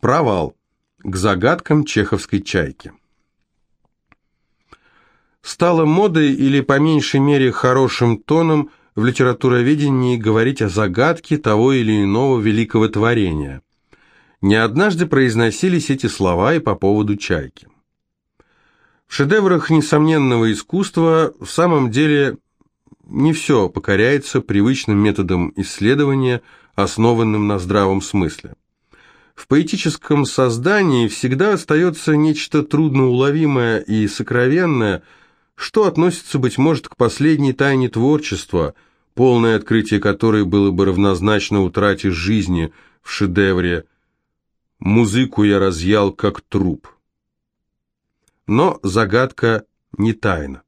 Провал. К загадкам чеховской чайки. Стало модой или, по меньшей мере, хорошим тоном в литературоведении говорить о загадке того или иного великого творения. Не однажды произносились эти слова и по поводу чайки. В шедеврах несомненного искусства в самом деле не все покоряется привычным методам исследования, основанным на здравом смысле. В поэтическом создании всегда остается нечто трудноуловимое и сокровенное, что относится, быть может, к последней тайне творчества, полное открытие которой было бы равнозначно утрате жизни в шедевре «Музыку я разъял как труп». Но загадка не тайна.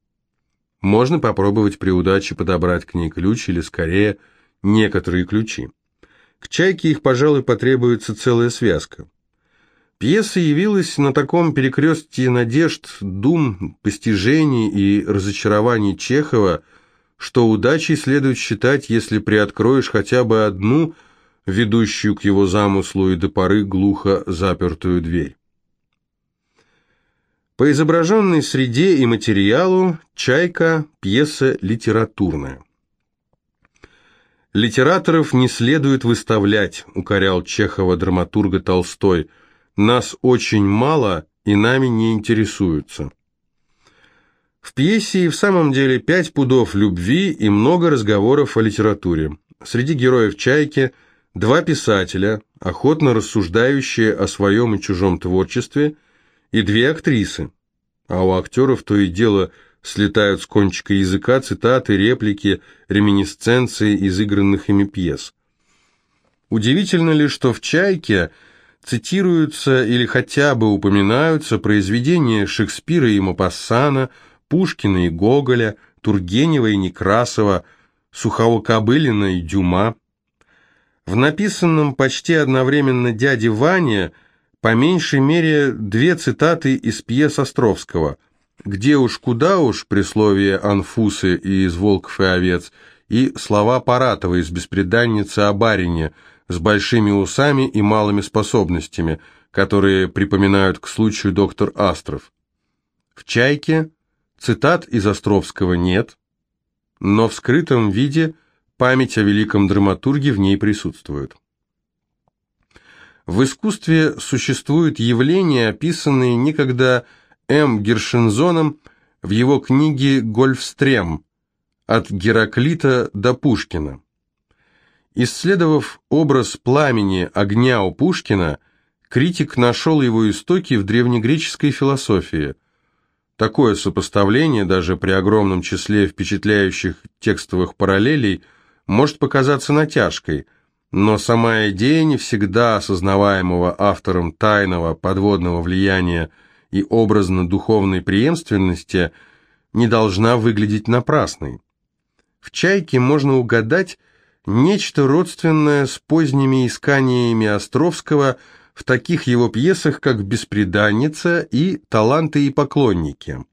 Можно попробовать при удаче подобрать к ней ключ или, скорее, некоторые ключи. К «Чайке» их, пожалуй, потребуется целая связка. Пьеса явилась на таком перекрестке надежд, дум, постижений и разочарований Чехова, что удачей следует считать, если приоткроешь хотя бы одну, ведущую к его замыслу и до поры глухо запертую дверь. По изображенной среде и материалу «Чайка» – пьеса литературная. «Литераторов не следует выставлять», – укорял Чехова драматурга Толстой. «Нас очень мало и нами не интересуются». В пьесе и в самом деле пять пудов любви и много разговоров о литературе. Среди героев «Чайки» два писателя, охотно рассуждающие о своем и чужом творчестве – и две актрисы. А у актеров то и дело слетают с кончика языка цитаты, реплики, реминисценции из игранных ими пьес. Удивительно ли, что в «Чайке» цитируются или хотя бы упоминаются произведения Шекспира и Мапассана, Пушкина и Гоголя, Тургенева и Некрасова, Сухого-Кобылина и Дюма. В написанном почти одновременно «Дяде Ване» по меньшей мере две цитаты из пьес Островского «Где уж, куда уж» при слове «анфусы» и «из волков и овец» и слова Паратова из «Беспреданницы о барине» с большими усами и малыми способностями, которые припоминают к случаю доктор Астров. В «Чайке» цитат из Островского нет, но в скрытом виде память о великом драматурге в ней присутствует. В искусстве существуют явления, описанные некогда М. Гершензоном в его книге «Гольфстрем» от Гераклита до Пушкина. Исследовав образ пламени огня у Пушкина, критик нашел его истоки в древнегреческой философии. Такое сопоставление, даже при огромном числе впечатляющих текстовых параллелей, может показаться натяжкой – но сама идея не всегда осознаваемого автором тайного подводного влияния и образно-духовной преемственности не должна выглядеть напрасной. В «Чайке» можно угадать нечто родственное с поздними исканиями Островского в таких его пьесах, как «Беспреданница» и «Таланты и поклонники».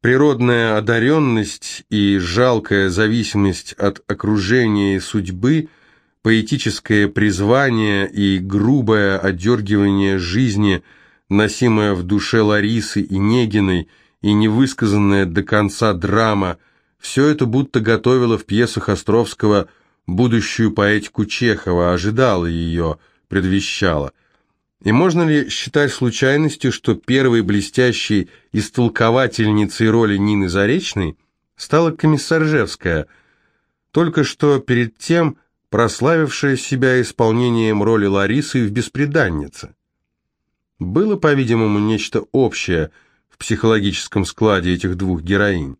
Природная одаренность и жалкая зависимость от окружения и судьбы – поэтическое призвание и грубое одергивание жизни, носимое в душе Ларисы и Негиной, и невысказанная до конца драма, все это будто готовило в пьесах Островского будущую поэтику Чехова, ожидало ее, предвещало. И можно ли считать случайностью, что первой блестящей истолковательницей роли Нины Заречной стала Комиссаржевская, только что перед тем прославившая себя исполнением роли Ларисы в «Беспреданнице». Было, по-видимому, нечто общее в психологическом складе этих двух героинь.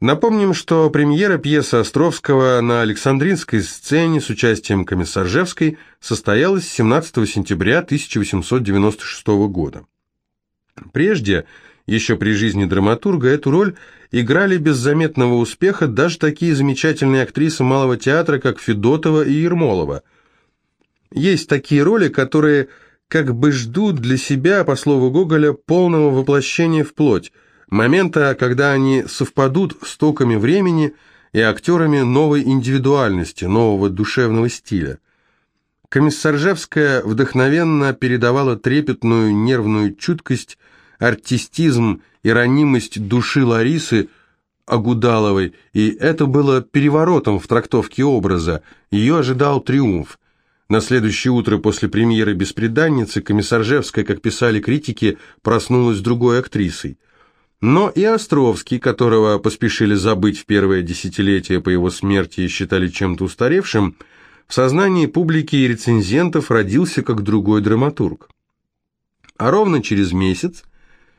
Напомним, что премьера пьесы Островского на Александринской сцене с участием Комиссаржевской состоялась 17 сентября 1896 года. Прежде еще при жизни драматурга эту роль играли без заметного успеха даже такие замечательные актрисы малого театра, как Федотова и Ермолова. Есть такие роли, которые как бы ждут для себя, по слову Гоголя, полного воплощения в плоть, момента, когда они совпадут с токами времени и актерами новой индивидуальности, нового душевного стиля. Комиссаржевская вдохновенно передавала трепетную нервную чуткость, артистизм и ранимость души Ларисы Агудаловой, и это было переворотом в трактовке образа. Ее ожидал триумф. На следующее утро после премьеры «Беспреданницы» Комиссаржевская, как писали критики, проснулась другой актрисой. Но и Островский, которого поспешили забыть в первое десятилетие по его смерти и считали чем-то устаревшим, в сознании публики и рецензентов родился как другой драматург. А ровно через месяц,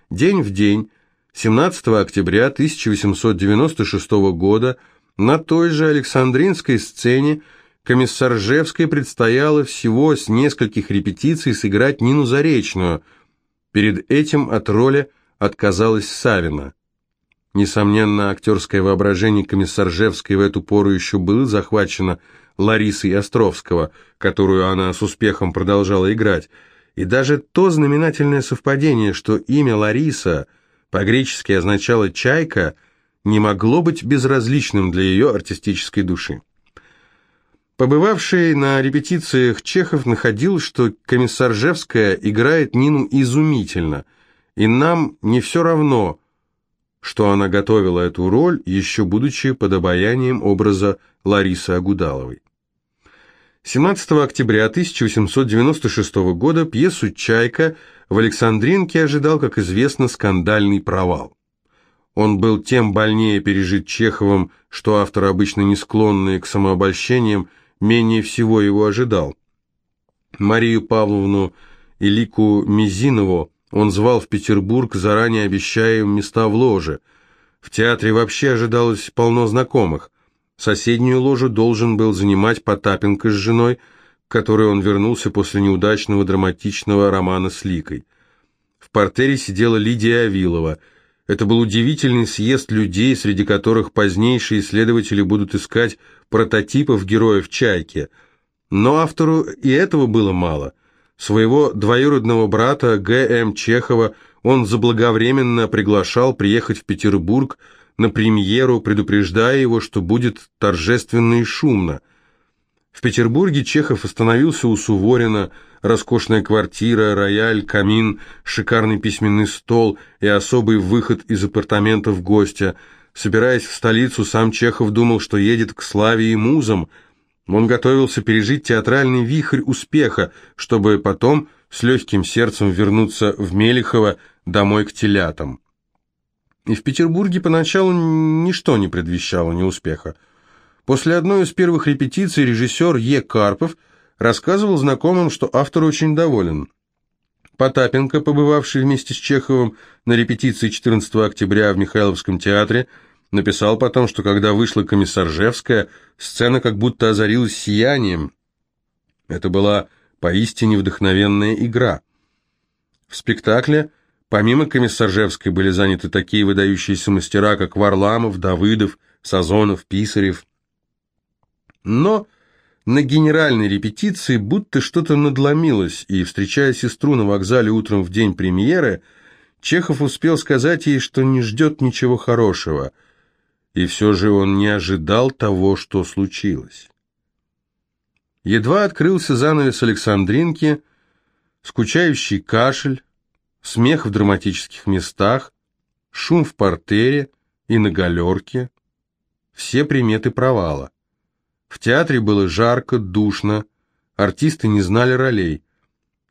день в день, 17 октября 1896 года, на той же Александринской сцене Комиссаржевской предстояло всего с нескольких репетиций сыграть Нину Заречную. Перед этим от роли отказалась Савина. Несомненно, актерское воображение Комиссаржевской в эту пору еще было захвачено Ларисой Островского, которую она с успехом продолжала играть, и даже то знаменательное совпадение, что имя Лариса по-гречески означало «чайка», не могло быть безразличным для ее артистической души. Побывавший на репетициях Чехов находил, что комиссаржевская играет Нину изумительно, и нам не все равно, что она готовила эту роль, еще будучи под обаянием образа Ларисы Агудаловой. 17 октября 1896 года пьесу «Чайка» в Александринке ожидал, как известно, скандальный провал. Он был тем больнее пережит Чеховым, что автор, обычно не склонный к самообольщениям, менее всего его ожидал. Марию Павловну и Лику Мизинову он звал в Петербург, заранее обещая им места в ложе. В театре вообще ожидалось полно знакомых. Соседнюю ложу должен был занимать Потапенко с женой, к которой он вернулся после неудачного драматичного романа с Ликой. В портере сидела Лидия Авилова. Это был удивительный съезд людей, среди которых позднейшие исследователи будут искать прототипов героев «Чайки». Но автору и этого было мало. Своего двоюродного брата Г.М. Чехова он заблаговременно приглашал приехать в Петербург на премьеру, предупреждая его, что будет торжественно и шумно. В Петербурге Чехов остановился у Суворина, роскошная квартира, рояль, камин, шикарный письменный стол и особый выход из апартаментов гостя – Собираясь в столицу, сам Чехов думал, что едет к славе и музам. Он готовился пережить театральный вихрь успеха, чтобы потом с легким сердцем вернуться в Мелихово домой к телятам. И в Петербурге поначалу ничто не предвещало неуспеха. После одной из первых репетиций режиссер Е. Карпов рассказывал знакомым, что автор очень доволен. Потапенко, побывавший вместе с Чеховым на репетиции 14 октября в Михайловском театре, написал потом, что когда вышла комиссаржевская, сцена как будто озарилась сиянием. Это была поистине вдохновенная игра. В спектакле помимо комиссаржевской были заняты такие выдающиеся мастера, как Варламов, Давыдов, Сазонов, Писарев. Но на генеральной репетиции будто что-то надломилось, и, встречая сестру на вокзале утром в день премьеры, Чехов успел сказать ей, что не ждет ничего хорошего, и все же он не ожидал того, что случилось. Едва открылся занавес Александринки, скучающий кашель, смех в драматических местах, шум в портере и на галерке, все приметы провала. В театре было жарко, душно, артисты не знали ролей.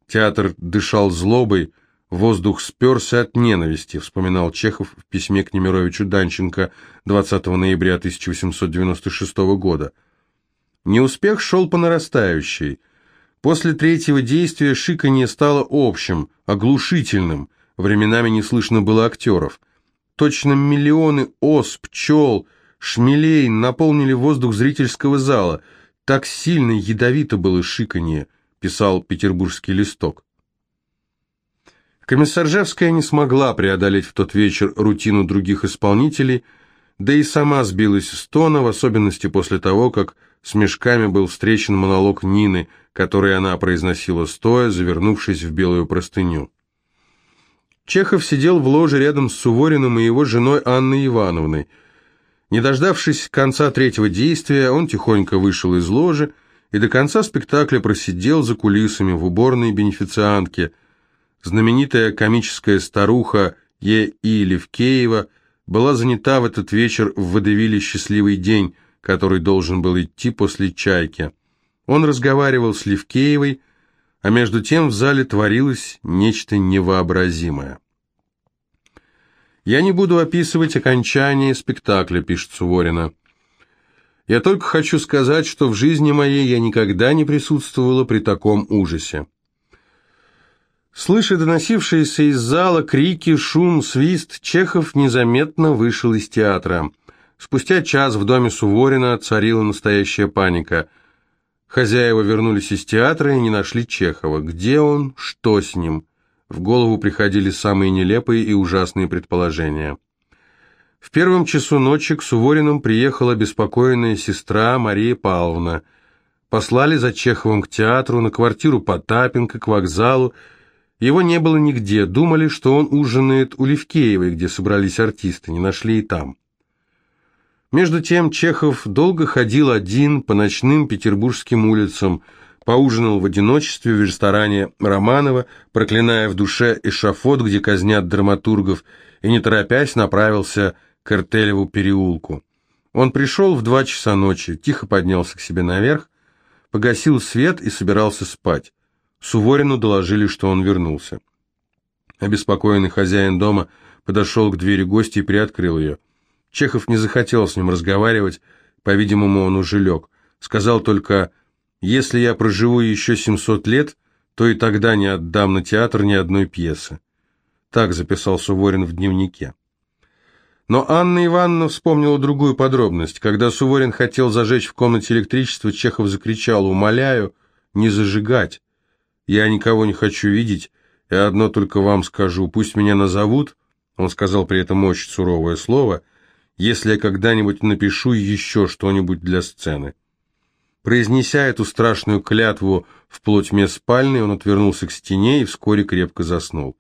Театр дышал злобой, воздух сперся от ненависти, вспоминал Чехов в письме к Немировичу Данченко 20 ноября 1896 года. Неуспех шел по нарастающей. После третьего действия шиканье стало общим, оглушительным, временами не слышно было актеров. Точно миллионы ос, пчел – Шмелей наполнили воздух зрительского зала. Так сильно ядовито было шиканье, писал петербургский листок. Комиссаржевская не смогла преодолеть в тот вечер рутину других исполнителей, да и сама сбилась с тона, в особенности после того, как с мешками был встречен монолог Нины, который она произносила стоя, завернувшись в белую простыню. Чехов сидел в ложе рядом с Сувориным и его женой Анной Ивановной – не дождавшись конца третьего действия, он тихонько вышел из ложи и до конца спектакля просидел за кулисами в уборной бенефициантке. Знаменитая комическая старуха Е. И. Левкеева была занята в этот вечер в водевиле «Счастливый день», который должен был идти после «Чайки». Он разговаривал с Левкеевой, а между тем в зале творилось нечто невообразимое. «Я не буду описывать окончание спектакля», — пишет Суворина. «Я только хочу сказать, что в жизни моей я никогда не присутствовала при таком ужасе». Слыша доносившиеся из зала крики, шум, свист, Чехов незаметно вышел из театра. Спустя час в доме Суворина царила настоящая паника — Хозяева вернулись из театра и не нашли Чехова. Где он? Что с ним? В голову приходили самые нелепые и ужасные предположения. В первом часу ночи к Сувориным приехала беспокойная сестра Мария Павловна. Послали за Чеховым к театру, на квартиру Потапенко, к вокзалу. Его не было нигде, думали, что он ужинает у Левкеевой, где собрались артисты, не нашли и там. Между тем Чехов долго ходил один по ночным петербургским улицам, поужинал в одиночестве в ресторане Романова, проклиная в душе эшафот, где казнят драматургов, и не торопясь направился к Эртелеву переулку. Он пришел в два часа ночи, тихо поднялся к себе наверх, погасил свет и собирался спать. Суворину доложили, что он вернулся. Обеспокоенный хозяин дома подошел к двери гостя и приоткрыл ее. Чехов не захотел с ним разговаривать, по-видимому, он уже лег. Сказал только, «Если я проживу еще 700 лет, то и тогда не отдам на театр ни одной пьесы». Так записал Суворин в дневнике. Но Анна Ивановна вспомнила другую подробность. Когда Суворин хотел зажечь в комнате электричество, Чехов закричал, «Умоляю, не зажигать. Я никого не хочу видеть, и одно только вам скажу, пусть меня назовут». Он сказал при этом очень суровое слово – если я когда-нибудь напишу еще что-нибудь для сцены. Произнеся эту страшную клятву в полутьме спальни, он отвернулся к стене и вскоре крепко заснул.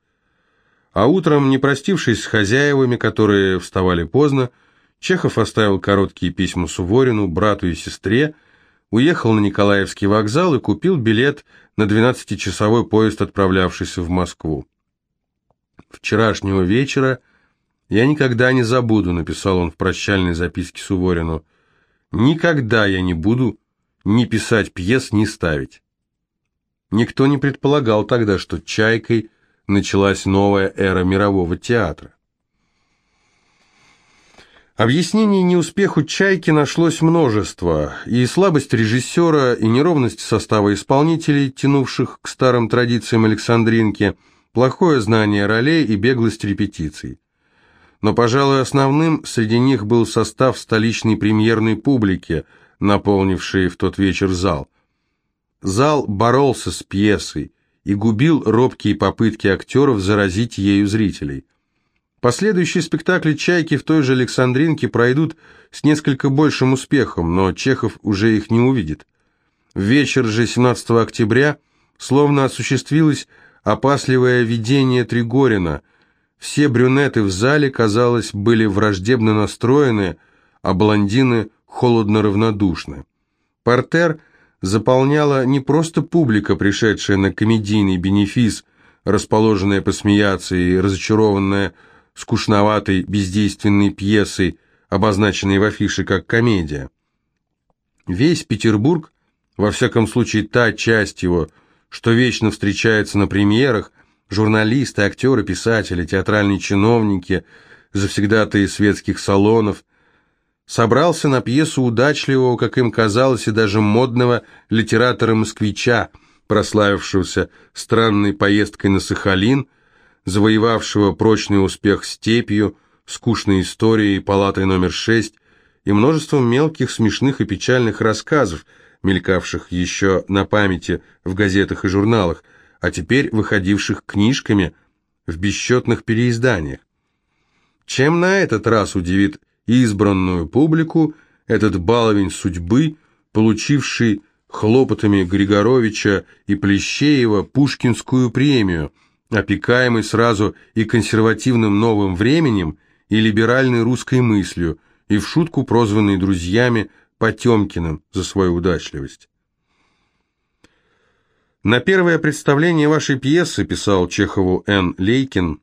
А утром, не простившись с хозяевами, которые вставали поздно, Чехов оставил короткие письма Суворину, брату и сестре, уехал на Николаевский вокзал и купил билет на 12-часовой поезд, отправлявшийся в Москву. Вчерашнего вечера «Я никогда не забуду», — написал он в прощальной записке Суворину. «Никогда я не буду ни писать пьес, ни ставить». Никто не предполагал тогда, что «Чайкой» началась новая эра мирового театра. Объяснений неуспеху «Чайки» нашлось множество, и слабость режиссера, и неровность состава исполнителей, тянувших к старым традициям Александринки, плохое знание ролей и беглость репетиций но, пожалуй, основным среди них был состав столичной премьерной публики, наполнивший в тот вечер зал. Зал боролся с пьесой и губил робкие попытки актеров заразить ею зрителей. Последующие спектакли «Чайки» в той же Александринке пройдут с несколько большим успехом, но Чехов уже их не увидит. В вечер же 17 октября словно осуществилось опасливое видение Тригорина – все брюнеты в зале, казалось, были враждебно настроены, а блондины холодно равнодушны. Портер заполняла не просто публика, пришедшая на комедийный бенефис, расположенная посмеяться и разочарованная скучноватой бездейственной пьесой, обозначенной в афише как комедия. Весь Петербург, во всяком случае та часть его, что вечно встречается на премьерах, Журналисты, актеры, писатели, театральные чиновники, завсегдатые светских салонов. Собрался на пьесу удачливого, как им казалось, и даже модного литератора-москвича, прославившегося странной поездкой на Сахалин, завоевавшего прочный успех степью, скучной историей, палатой номер шесть и множеством мелких, смешных и печальных рассказов, мелькавших еще на памяти в газетах и журналах, а теперь выходивших книжками в бесчетных переизданиях. Чем на этот раз удивит избранную публику этот баловень судьбы, получивший хлопотами Григоровича и Плещеева Пушкинскую премию, опекаемый сразу и консервативным новым временем, и либеральной русской мыслью, и в шутку прозванный друзьями Потемкиным за свою удачливость. На первое представление вашей пьесы, писал Чехову Н. Лейкин,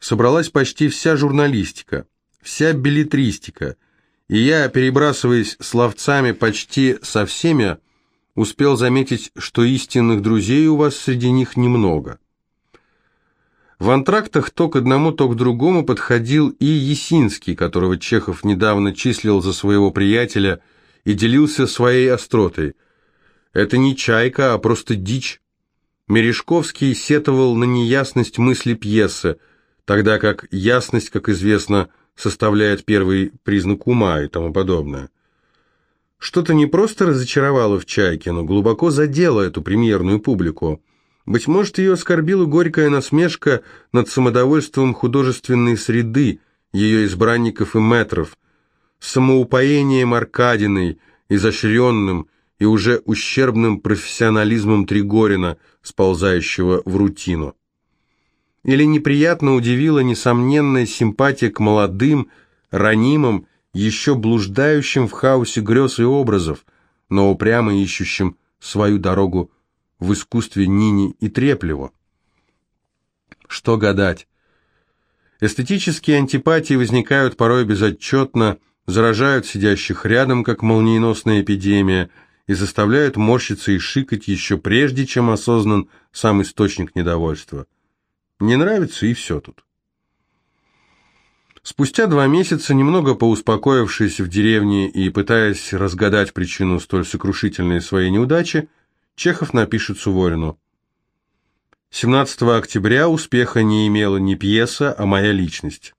собралась почти вся журналистика, вся билетристика, и я, перебрасываясь словцами почти со всеми, успел заметить, что истинных друзей у вас среди них немного. В антрактах то к одному, то к другому подходил и Есинский, которого Чехов недавно числил за своего приятеля и делился своей остротой. Это не чайка, а просто дичь. Мережковский сетовал на неясность мысли пьесы, тогда как ясность, как известно, составляет первый признак ума и тому подобное. Что-то не просто разочаровало в «Чайке», но глубоко задело эту премьерную публику. Быть может, ее оскорбила горькая насмешка над самодовольством художественной среды, ее избранников и метров, самоупоением Аркадиной, изощренным, и уже ущербным профессионализмом Тригорина, сползающего в рутину. Или неприятно удивила несомненная симпатия к молодым, ранимым, еще блуждающим в хаосе грез и образов, но упрямо ищущим свою дорогу в искусстве Нини и Треплеву. Что гадать? Эстетические антипатии возникают порой безотчетно, заражают сидящих рядом, как молниеносная эпидемия – и заставляют морщиться и шикать еще прежде, чем осознан сам источник недовольства. Не нравится и все тут. Спустя два месяца, немного поуспокоившись в деревне и пытаясь разгадать причину столь сокрушительной своей неудачи, Чехов напишет Суворину. 17 октября успеха не имела не пьеса, а моя личность.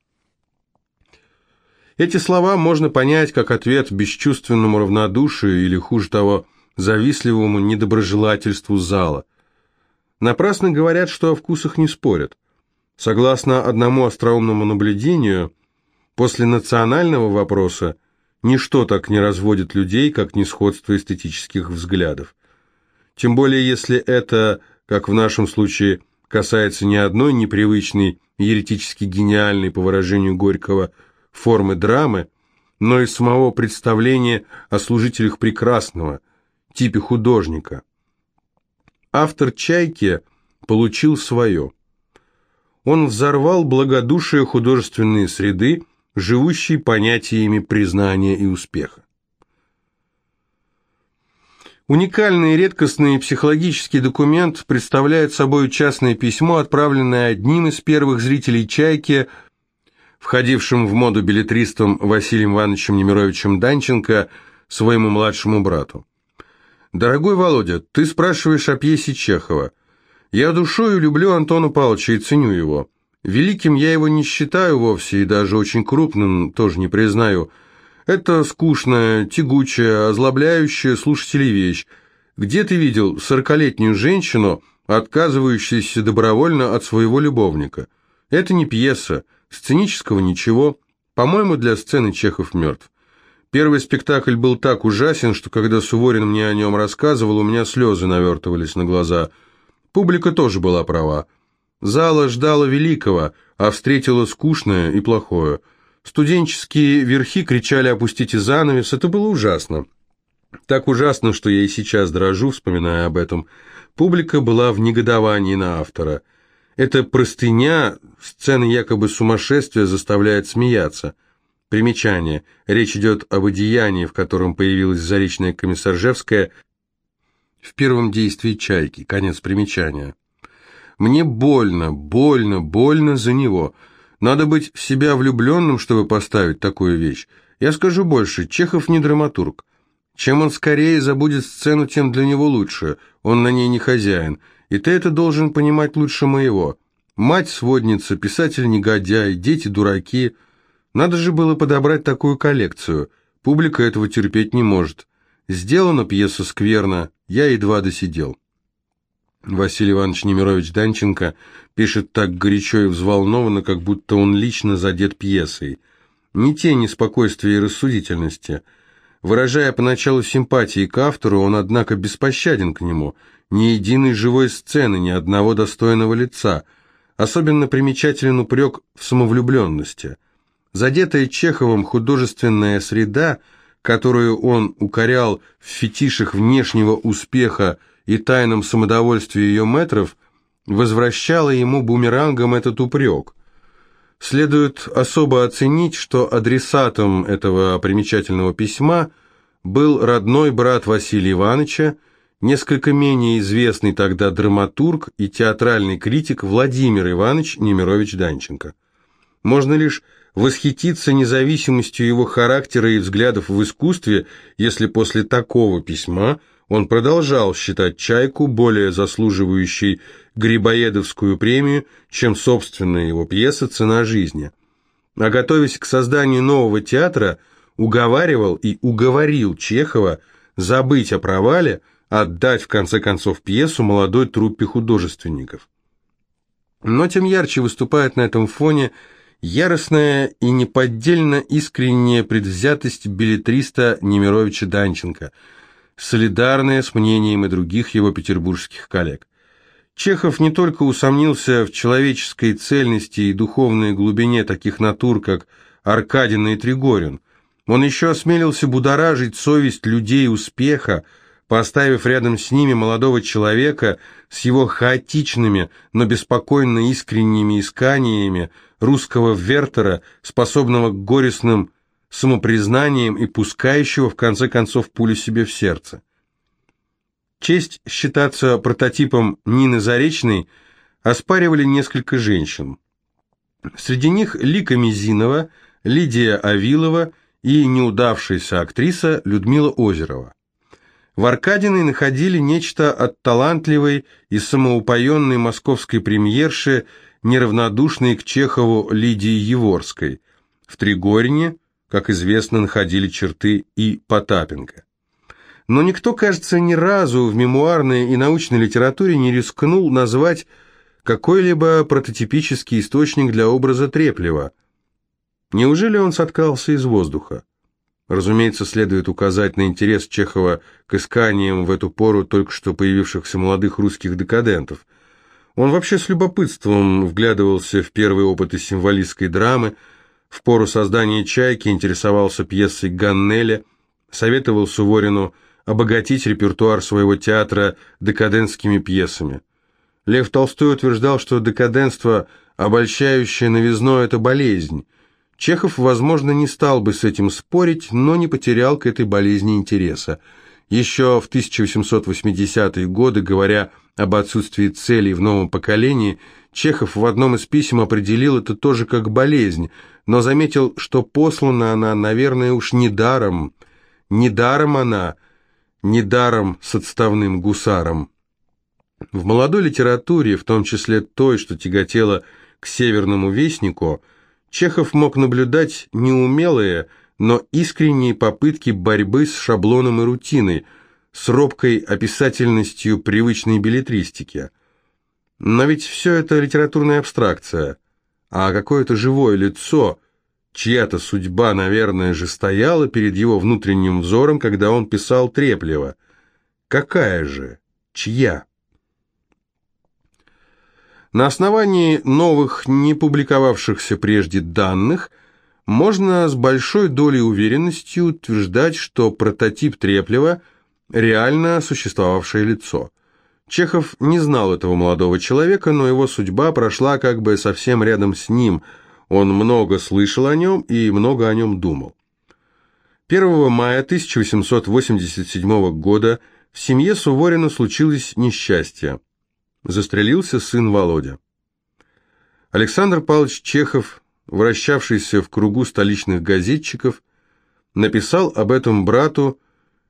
Эти слова можно понять как ответ бесчувственному равнодушию или, хуже того, завистливому недоброжелательству зала. Напрасно говорят, что о вкусах не спорят. Согласно одному остроумному наблюдению, после национального вопроса ничто так не разводит людей, как несходство эстетических взглядов. Тем более, если это, как в нашем случае, касается не одной непривычной, еретически гениальной, по выражению Горького, формы драмы, но и самого представления о служителях прекрасного, типе художника. Автор «Чайки» получил свое. Он взорвал благодушие художественной среды, живущей понятиями признания и успеха. Уникальный и редкостный психологический документ представляет собой частное письмо, отправленное одним из первых зрителей «Чайки» входившим в моду билетристом Василием Ивановичем Немировичем Данченко, своему младшему брату. «Дорогой Володя, ты спрашиваешь о пьесе Чехова. Я душою люблю Антона Павловича и ценю его. Великим я его не считаю вовсе, и даже очень крупным тоже не признаю. Это скучная, тягучая, озлобляющая слушателей вещь. Где ты видел сорокалетнюю женщину, отказывающуюся добровольно от своего любовника? Это не пьеса, Сценического ничего. По-моему, для сцены Чехов мертв. Первый спектакль был так ужасен, что когда Суворин мне о нем рассказывал, у меня слезы навертывались на глаза. Публика тоже была права. Зала ждала великого, а встретила скучное и плохое. Студенческие верхи кричали «опустите занавес», это было ужасно. Так ужасно, что я и сейчас дрожу, вспоминая об этом. Публика была в негодовании на автора – эта простыня, сцена якобы сумасшествия, заставляет смеяться. Примечание. Речь идет об одеянии, в котором появилась Заречная комиссаржевская в первом действии «Чайки». Конец примечания. Мне больно, больно, больно за него. Надо быть в себя влюбленным, чтобы поставить такую вещь. Я скажу больше, Чехов не драматург. Чем он скорее забудет сцену, тем для него лучше. Он на ней не хозяин. И ты это должен понимать лучше моего. Мать сводница, писатель-негодяй, дети дураки. Надо же было подобрать такую коллекцию. Публика этого терпеть не может. Сделана пьеса скверно, я едва досидел. Василий Иванович Немирович Данченко пишет так горячо и взволнованно, как будто он лично задет пьесой. Не тени спокойствия и рассудительности. Выражая поначалу симпатии к автору, он, однако, беспощаден к нему – ни единой живой сцены, ни одного достойного лица. Особенно примечателен упрек в самовлюбленности. Задетая Чеховым художественная среда, которую он укорял в фетишах внешнего успеха и тайном самодовольстве ее метров возвращало ему бумерангом этот упрек. Следует особо оценить, что адресатом этого примечательного письма был родной брат Василия Ивановича, несколько менее известный тогда драматург и театральный критик Владимир Иванович Немирович Данченко. Можно лишь восхититься независимостью его характера и взглядов в искусстве, если после такого письма он продолжал считать «Чайку» более заслуживающей Грибоедовскую премию, чем собственная его пьеса «Цена жизни». А готовясь к созданию нового театра, уговаривал и уговорил Чехова забыть о провале, отдать в конце концов пьесу молодой труппе художественников. Но тем ярче выступает на этом фоне яростная и неподдельно искренняя предвзятость билетриста Немировича Данченко, солидарная с мнением и других его петербургских коллег. Чехов не только усомнился в человеческой цельности и духовной глубине таких натур, как Аркадин и Тригорин, он еще осмелился будоражить совесть людей успеха, поставив рядом с ними молодого человека с его хаотичными, но беспокойно искренними исканиями русского Вертера, способного к горестным самопризнаниям и пускающего, в конце концов, пулю себе в сердце. Честь считаться прототипом Нины Заречной оспаривали несколько женщин. Среди них Лика Мизинова, Лидия Авилова и неудавшаяся актриса Людмила Озерова. В Аркадиной находили нечто от талантливой и самоупоенной московской премьерши, неравнодушной к Чехову Лидии Еворской. В Тригорине, как известно, находили черты и Потапенко. Но никто, кажется, ни разу в мемуарной и научной литературе не рискнул назвать какой-либо прототипический источник для образа Треплева. Неужели он соткался из воздуха? Разумеется, следует указать на интерес Чехова к исканиям в эту пору только что появившихся молодых русских декадентов. Он вообще с любопытством вглядывался в первые опыты символистской драмы, в пору создания «Чайки» интересовался пьесой Ганнеля, советовал Суворину обогатить репертуар своего театра декадентскими пьесами. Лев Толстой утверждал, что декаденство, обольщающее новизной, это болезнь, Чехов, возможно, не стал бы с этим спорить, но не потерял к этой болезни интереса. Еще в 1880-е годы, говоря об отсутствии целей в новом поколении, Чехов в одном из писем определил это тоже как болезнь, но заметил, что послана она, наверное, уж не даром. Не даром она, не даром с отставным гусаром. В молодой литературе, в том числе той, что тяготела к «Северному вестнику», Чехов мог наблюдать неумелые, но искренние попытки борьбы с шаблоном и рутиной, с робкой описательностью привычной билетристики. Но ведь все это литературная абстракция, а какое-то живое лицо, чья-то судьба, наверное, же стояла перед его внутренним взором, когда он писал Треплева. Какая же? Чья? На основании новых, не публиковавшихся прежде данных, можно с большой долей уверенности утверждать, что прототип Треплева – реально существовавшее лицо. Чехов не знал этого молодого человека, но его судьба прошла как бы совсем рядом с ним. Он много слышал о нем и много о нем думал. 1 мая 1887 года в семье Суворина случилось несчастье застрелился сын Володя. Александр Павлович Чехов, вращавшийся в кругу столичных газетчиков, написал об этом брату,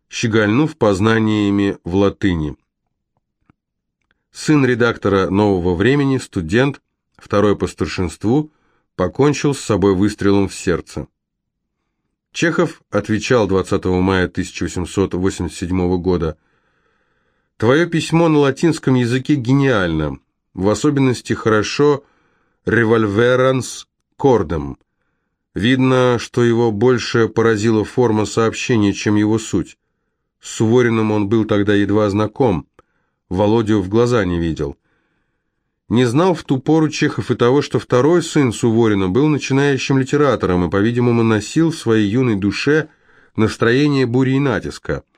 щегольнув познаниями в латыни. Сын редактора «Нового времени», студент, второй по старшинству, покончил с собой выстрелом в сердце. Чехов отвечал 20 мая 1887 года Твое письмо на латинском языке гениально, в особенности хорошо «револьверанс кордом». Видно, что его больше поразила форма сообщения, чем его суть. С Сувориным он был тогда едва знаком, Володю в глаза не видел. Не знал в ту пору Чехов и того, что второй сын Суворина был начинающим литератором и, по-видимому, носил в своей юной душе настроение бури и натиска –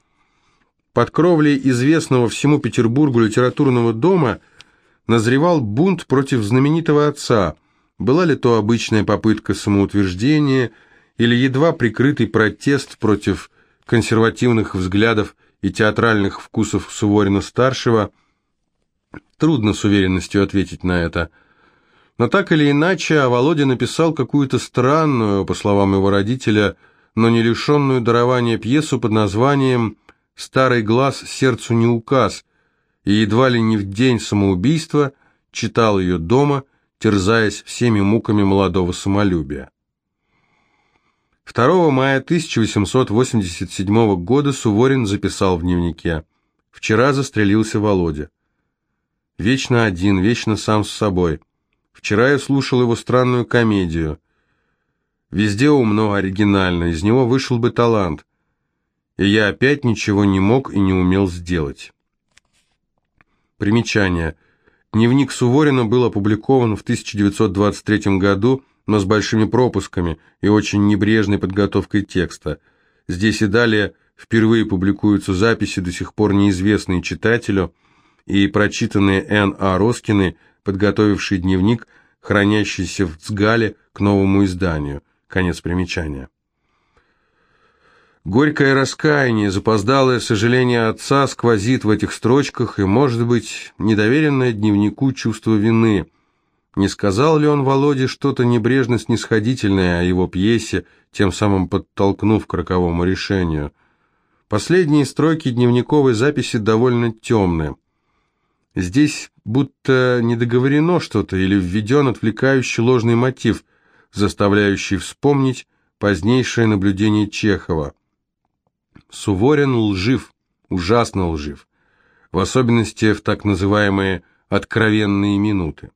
под кровлей известного всему Петербургу литературного дома назревал бунт против знаменитого отца. Была ли то обычная попытка самоутверждения или едва прикрытый протест против консервативных взглядов и театральных вкусов Суворина-старшего? Трудно с уверенностью ответить на это – но так или иначе, а Володя написал какую-то странную, по словам его родителя, но не лишенную дарования пьесу под названием «Старый глаз сердцу не указ», и едва ли не в день самоубийства читал ее дома, терзаясь всеми муками молодого самолюбия. 2 мая 1887 года Суворин записал в дневнике «Вчера застрелился Володя. Вечно один, вечно сам с собой». Вчера я слушал его странную комедию. Везде умно, оригинально, из него вышел бы талант. И я опять ничего не мог и не умел сделать. Примечание. Дневник Суворина был опубликован в 1923 году, но с большими пропусками и очень небрежной подготовкой текста. Здесь и далее впервые публикуются записи, до сих пор неизвестные читателю, и прочитанные Н. А. Роскиной подготовивший дневник, хранящийся в Цгале к новому изданию. Конец примечания. Горькое раскаяние, запоздалое сожаление отца сквозит в этих строчках и, может быть, недоверенное дневнику чувство вины. Не сказал ли он Володе что-то небрежно-снисходительное о его пьесе, тем самым подтолкнув к роковому решению? Последние строки дневниковой записи довольно темные. Здесь будто недоговорено что-то или введен отвлекающий ложный мотив, заставляющий вспомнить позднейшее наблюдение Чехова. Суворин лжив, ужасно лжив, в особенности в так называемые «откровенные минуты».